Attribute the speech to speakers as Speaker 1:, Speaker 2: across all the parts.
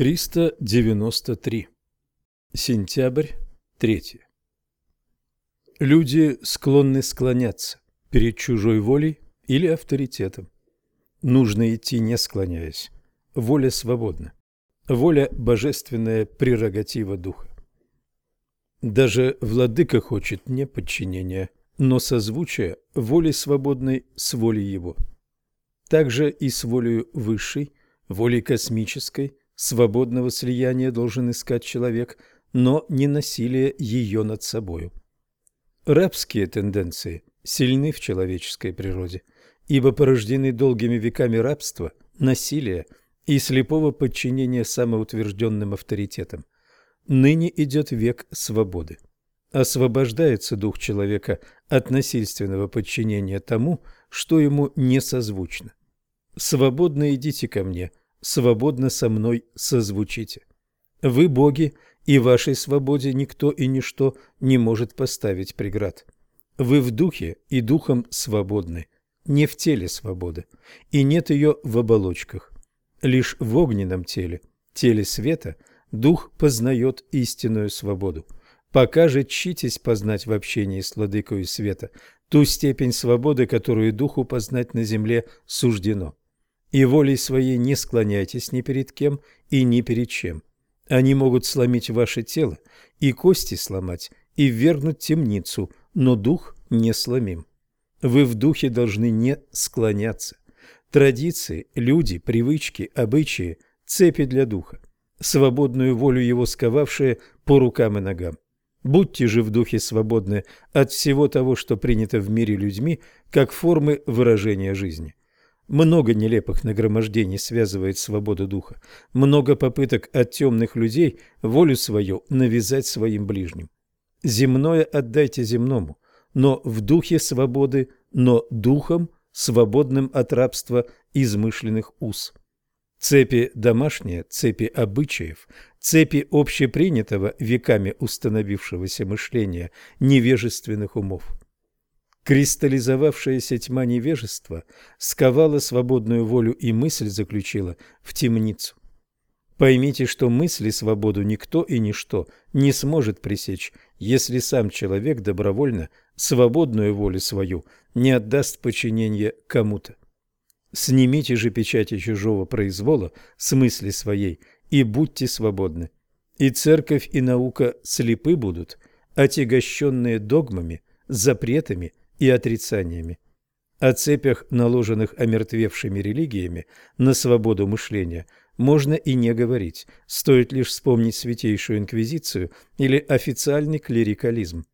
Speaker 1: 393. Сентябрь 3. Люди склонны склоняться перед чужой волей или авторитетом. Нужно идти не склоняясь. Воля свободна. Воля – божественная прерогатива духа. Даже владыка хочет не подчинения, но созвучия воли свободной с волей его. Также и с волей высшей, волей космической, свободного слияния должен искать человек, но не насилие ее над собою. Рабские тенденции сильны в человеческой природе, ибо порождены долгими веками рабства, насилия и слепого подчинения самоутвержденным авторитетам. Ныне идет век свободы. Освобождается дух человека от насильственного подчинения тому, что ему не созвучно. «Свободно идите ко мне, свободно со мной созвучите. Вы боги, и вашей свободе никто и ничто не может поставить преград. Вы в духе и духом свободны, не в теле свободы, и нет ее в оболочках. Лишь в огненном теле, теле света, дух познает истинную свободу. Пока же читесь познать в общении с владыкою света ту степень свободы, которую духу познать на земле суждено и волей своей не склоняйтесь ни перед кем и ни перед чем. Они могут сломить ваше тело, и кости сломать, и ввергнуть темницу, но дух не сломим. Вы в духе должны не склоняться. Традиции, люди, привычки, обычаи – цепи для духа, свободную волю его сковавшие по рукам и ногам. Будьте же в духе свободны от всего того, что принято в мире людьми, как формы выражения жизни. Много нелепых нагромождений связывает свободу духа, много попыток от темных людей волю свою навязать своим ближним. Земное отдайте земному, но в духе свободы, но духом, свободным от рабства измышленных уз. Цепи домашние, цепи обычаев, цепи общепринятого веками установившегося мышления невежественных умов. Кристаллизовавшаяся тьма невежества сковала свободную волю и мысль заключила в темницу. Поймите, что мысли свободу никто и ничто не сможет пресечь, если сам человек добровольно свободную волю свою не отдаст подчинение кому-то. Снимите же печати чужого произвола с мысли своей и будьте свободны. И церковь, и наука слепы будут, отягощенные догмами, запретами и отрицаниями. О цепях, наложенных омертвевшими религиями на свободу мышления, можно и не говорить, стоит лишь вспомнить Святейшую Инквизицию или официальный клерикализм.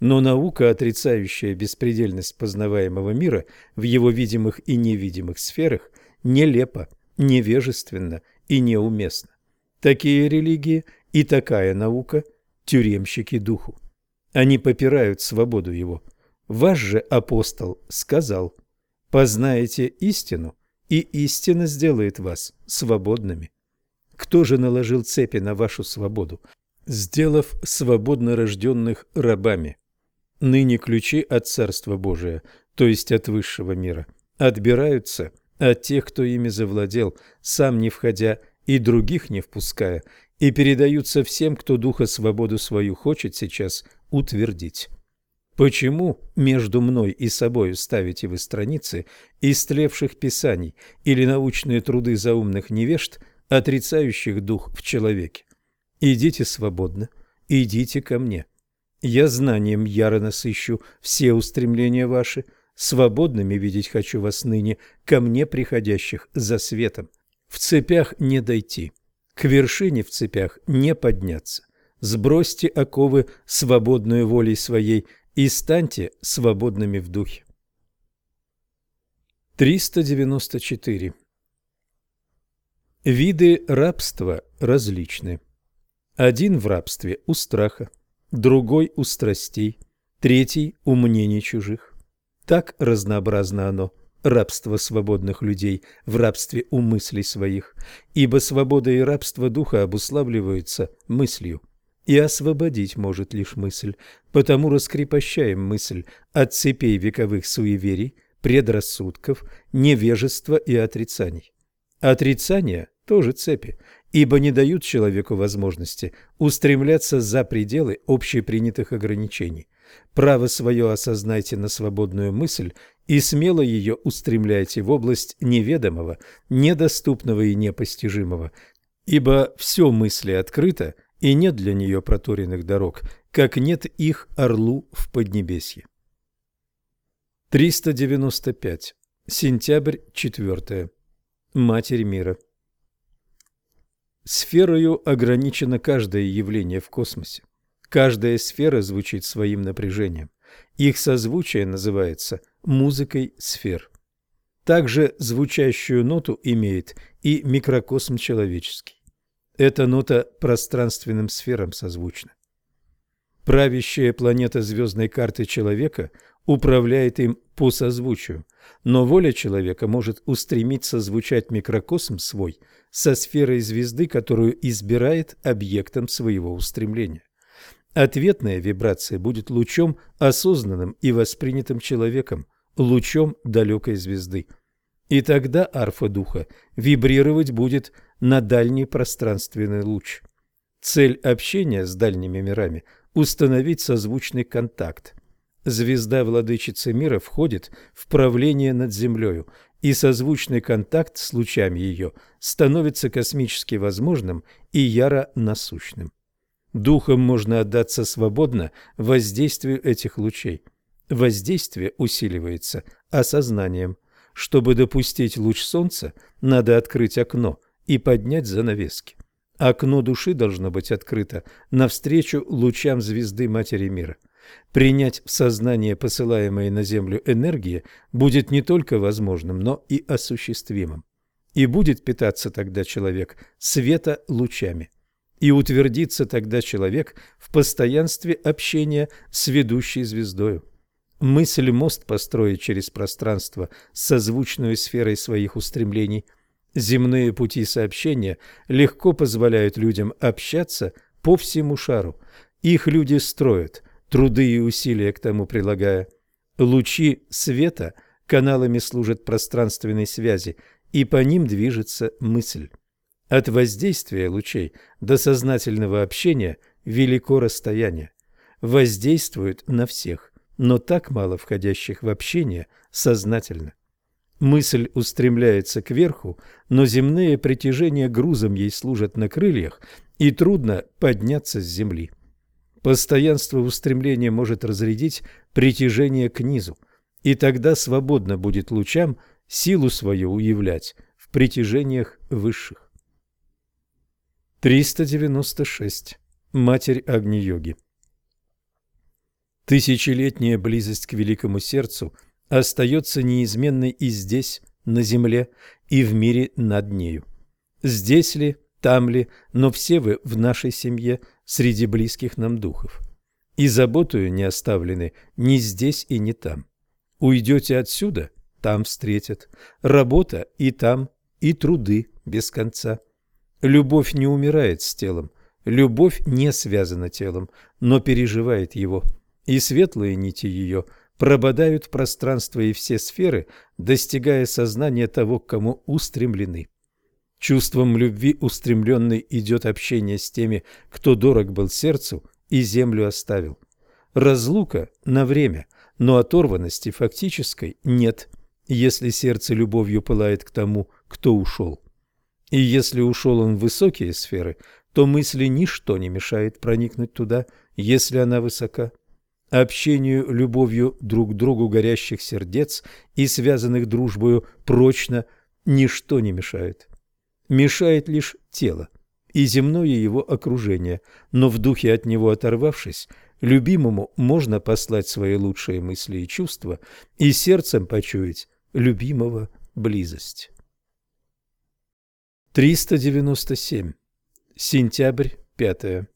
Speaker 1: Но наука, отрицающая беспредельность познаваемого мира в его видимых и невидимых сферах, нелепа, невежественна и неуместна. Такие религии и такая наука – тюремщики духу. Они попирают свободу его, Ваш же апостол сказал, познаете истину, и истина сделает вас свободными. Кто же наложил цепи на вашу свободу, сделав свободно рожденных рабами? Ныне ключи от Царства Божия, то есть от высшего мира, отбираются от тех, кто ими завладел, сам не входя и других не впуская, и передаются всем, кто духа свободу свою хочет сейчас утвердить. Почему между мной и собою ставите вы страницы истлевших писаний или научные труды заумных невежд, отрицающих дух в человеке? Идите свободно, идите ко мне. Я знанием яро насыщу все устремления ваши, свободными видеть хочу вас ныне, ко мне приходящих за светом. В цепях не дойти, к вершине в цепях не подняться. Сбросьте оковы свободной волей своей – и станьте свободными в духе. 394. Виды рабства различны. Один в рабстве у страха, другой у страстей, третий у мнений чужих. Так разнообразно оно, рабство свободных людей в рабстве у мыслей своих, ибо свобода и рабство духа обуславливаются мыслью и освободить может лишь мысль, потому раскрепощаем мысль от цепей вековых суеверий, предрассудков, невежества и отрицаний. Отрицания тоже цепи, ибо не дают человеку возможности устремляться за пределы общепринятых ограничений. Право свое осознайте на свободную мысль и смело ее устремляйте в область неведомого, недоступного и непостижимого, ибо все мысли открыто, и нет для нее проторенных дорог, как нет их орлу в Поднебесье. 395. Сентябрь 4. Матерь мира. Сферою ограничено каждое явление в космосе. Каждая сфера звучит своим напряжением. Их созвучие называется музыкой сфер. Также звучащую ноту имеет и микрокосм человеческий. Эта нота пространственным сферам созвучна. Правящая планета звездной карты человека управляет им по созвучию, но воля человека может устремиться звучать микрокосм свой со сферой звезды, которую избирает объектом своего устремления. Ответная вибрация будет лучом, осознанным и воспринятым человеком, лучом далекой звезды. И тогда арфа духа вибрировать будет на дальний пространственный луч. Цель общения с дальними мирами – установить созвучный контакт. Звезда владычицы мира входит в правление над Землею, и созвучный контакт с лучами ее становится космически возможным и яро насущным. Духом можно отдаться свободно воздействию этих лучей. Воздействие усиливается осознанием. Чтобы допустить луч солнца, надо открыть окно и поднять занавески. Окно души должно быть открыто навстречу лучам звезды Матери Мира. Принять в сознание посылаемые на Землю энергии будет не только возможным, но и осуществимым. И будет питаться тогда человек света лучами и утвердится тогда человек в постоянстве общения с ведущей звездою. Мысль мост построить через пространство с созвучной сферой своих устремлений. Земные пути сообщения легко позволяют людям общаться по всему шару. Их люди строят, труды и усилия к тому прилагая. Лучи света каналами служат пространственной связи, и по ним движется мысль. От воздействия лучей до сознательного общения велико расстояние. Воздействуют на всех, но так мало входящих в общение сознательно. Мысль устремляется кверху, но земные притяжения грузом ей служат на крыльях, и трудно подняться с земли. Постоянство устремления может разрядить притяжение к низу, и тогда свободно будет лучам силу свою уявлять в притяжениях высших. 396. Матерь Агни-йоги Тысячелетняя близость к великому сердцу остается неизменной и здесь, на земле, и в мире над нею. Здесь ли, там ли, но все вы в нашей семье среди близких нам духов. И заботою не оставлены ни здесь и ни там. Уйдете отсюда, там встретят. Работа и там, и труды без конца. Любовь не умирает с телом, любовь не связана телом, но переживает его, и светлые нити ее прободают пространство и все сферы, достигая сознания того, к кому устремлены. Чувством любви устремленный идет общение с теми, кто дорог был сердцу и землю оставил. Разлука на время, но оторванности фактической нет, если сердце любовью пылает к тому, кто ушел. И если ушел он в высокие сферы, то мысли ничто не мешает проникнуть туда, если она высока. Общению любовью друг к другу горящих сердец и связанных дружбою прочно ничто не мешает. Мешает лишь тело и земное его окружение, но в духе от него оторвавшись, любимому можно послать свои лучшие мысли и чувства и сердцем почуять любимого близость. 397. Сентябрь 5.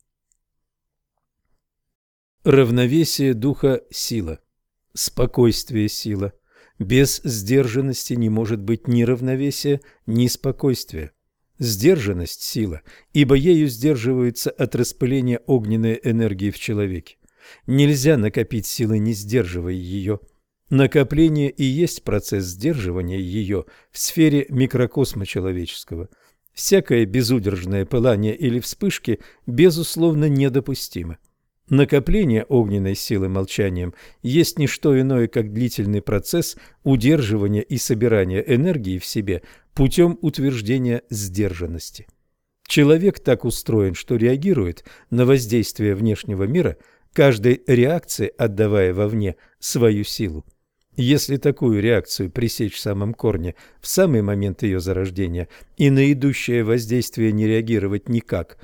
Speaker 1: Равновесие духа – сила. Спокойствие – сила. Без сдержанности не может быть ни равновесия, ни спокойствия. Сдержанность – сила, ибо ею сдерживается от распыления огненной энергии в человеке. Нельзя накопить силы, не сдерживая ее. Накопление и есть процесс сдерживания ее в сфере микрокосма человеческого – Всякое безудержное пылание или вспышки, безусловно, недопустимо. Накопление огненной силы молчанием есть не что иное, как длительный процесс удерживания и собирания энергии в себе путем утверждения сдержанности. Человек так устроен, что реагирует на воздействие внешнего мира, каждой реакции отдавая вовне свою силу. Если такую реакцию пресечь в самом корне в самый момент ее зарождения и на идущее воздействие не реагировать никак,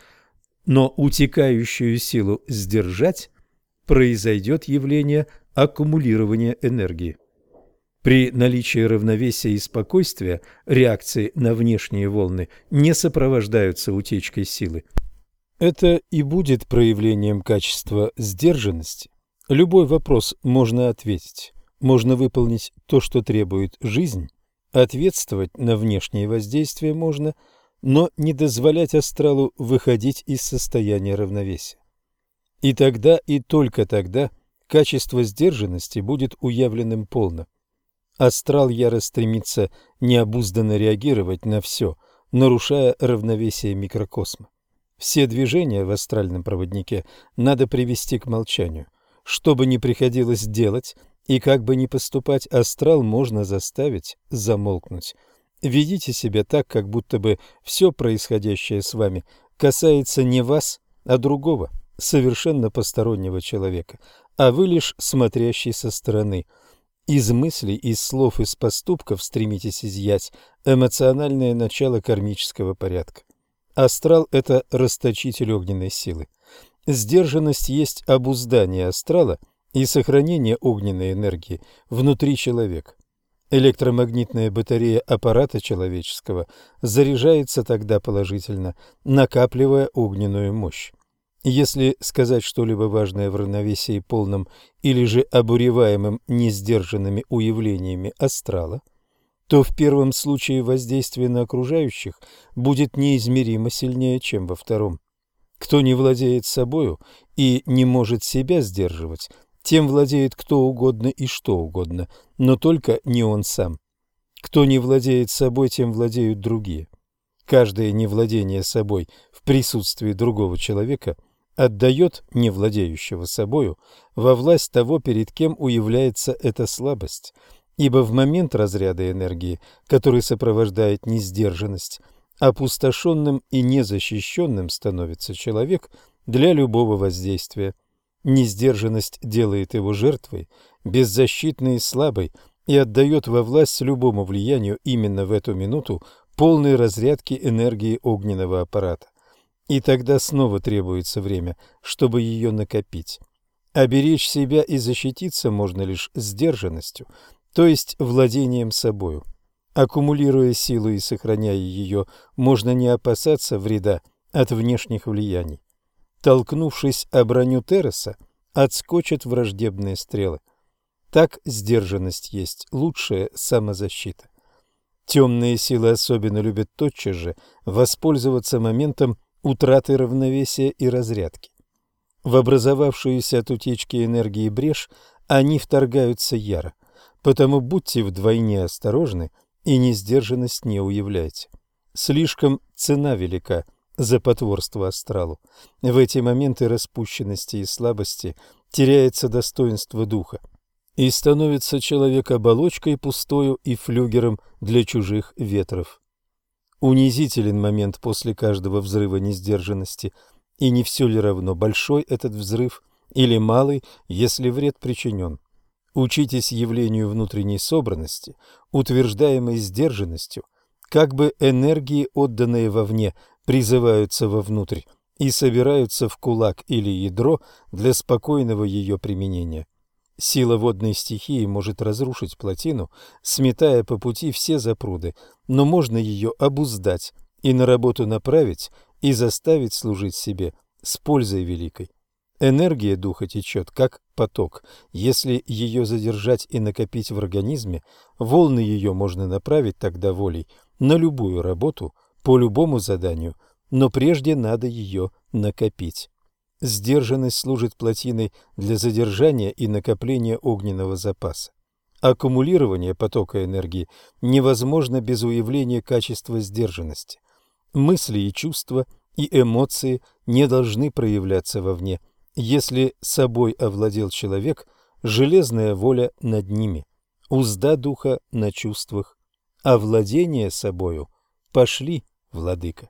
Speaker 1: но утекающую силу сдержать, произойдет явление аккумулирования энергии. При наличии равновесия и спокойствия реакции на внешние волны не сопровождаются утечкой силы. Это и будет проявлением качества сдержанности. Любой вопрос можно ответить. Можно выполнить то, что требует жизнь, ответствовать на внешние воздействия можно, но не дозволять астралу выходить из состояния равновесия. И тогда, и только тогда качество сдержанности будет уявленным полно. Астрал яро стремится необузданно реагировать на все, нарушая равновесие микрокосма. Все движения в астральном проводнике надо привести к молчанию. Что бы ни приходилось делать – и как бы ни поступать, астрал можно заставить замолкнуть. Ведите себя так, как будто бы все происходящее с вами касается не вас, а другого, совершенно постороннего человека, а вы лишь смотрящий со стороны. Из мыслей, из слов, из поступков стремитесь изъять эмоциональное начало кармического порядка. Астрал – это расточитель огненной силы. Сдержанность есть обуздание астрала – и сохранение огненной энергии внутри человека. Электромагнитная батарея аппарата человеческого заряжается тогда положительно, накапливая огненную мощь. Если сказать что-либо важное в равновесии полном или же обуреваемым несдержанными уявлениями астрала, то в первом случае воздействие на окружающих будет неизмеримо сильнее, чем во втором. Кто не владеет собою и не может себя сдерживать, тем владеет кто угодно и что угодно, но только не он сам. Кто не владеет собой, тем владеют другие. Каждое невладение собой в присутствии другого человека отдает невладеющего собою во власть того, перед кем уявляется эта слабость, ибо в момент разряда энергии, который сопровождает несдержанность, опустошенным и незащищенным становится человек для любого воздействия. Несдержанность делает его жертвой, беззащитной и слабой, и отдает во власть любому влиянию именно в эту минуту полной разрядки энергии огненного аппарата. И тогда снова требуется время, чтобы ее накопить. Оберечь себя и защититься можно лишь сдержанностью, то есть владением собою. Аккумулируя силу и сохраняя ее, можно не опасаться вреда от внешних влияний. Толкнувшись о броню Тереса, отскочат враждебные стрелы. Так сдержанность есть лучшая самозащита. Темные силы особенно любят тотчас же воспользоваться моментом утраты равновесия и разрядки. В образовавшуюся от утечки энергии брешь они вторгаются яро, потому будьте вдвойне осторожны и несдержанность не уявляйте. Слишком цена велика за потворство астралу. В эти моменты распущенности и слабости теряется достоинство духа, и становится человек оболочкой пустою и флюгером для чужих ветров. Унизителен момент после каждого взрыва несдержанности, и не все ли равно, большой этот взрыв или малый, если вред причинен. Учитесь явлению внутренней собранности, утверждаемой сдержанностью, как бы энергии, отданные вовне, призываются вовнутрь и собираются в кулак или ядро для спокойного ее применения. Сила водной стихии может разрушить плотину, сметая по пути все запруды, но можно ее обуздать и на работу направить и заставить служить себе с пользой великой. Энергия духа течет, как поток. Если ее задержать и накопить в организме, волны ее можно направить тогда волей на любую работу, по любому заданию, но прежде надо ее накопить. Сдержанность служит плотиной для задержания и накопления огненного запаса. Аккумулирование потока энергии невозможно без уявления качества сдержанности. Мысли и чувства и эмоции не должны проявляться вовне. Если собой овладел человек, железная воля над ними, узда духа на чувствах, а владение собою пошли, владыка.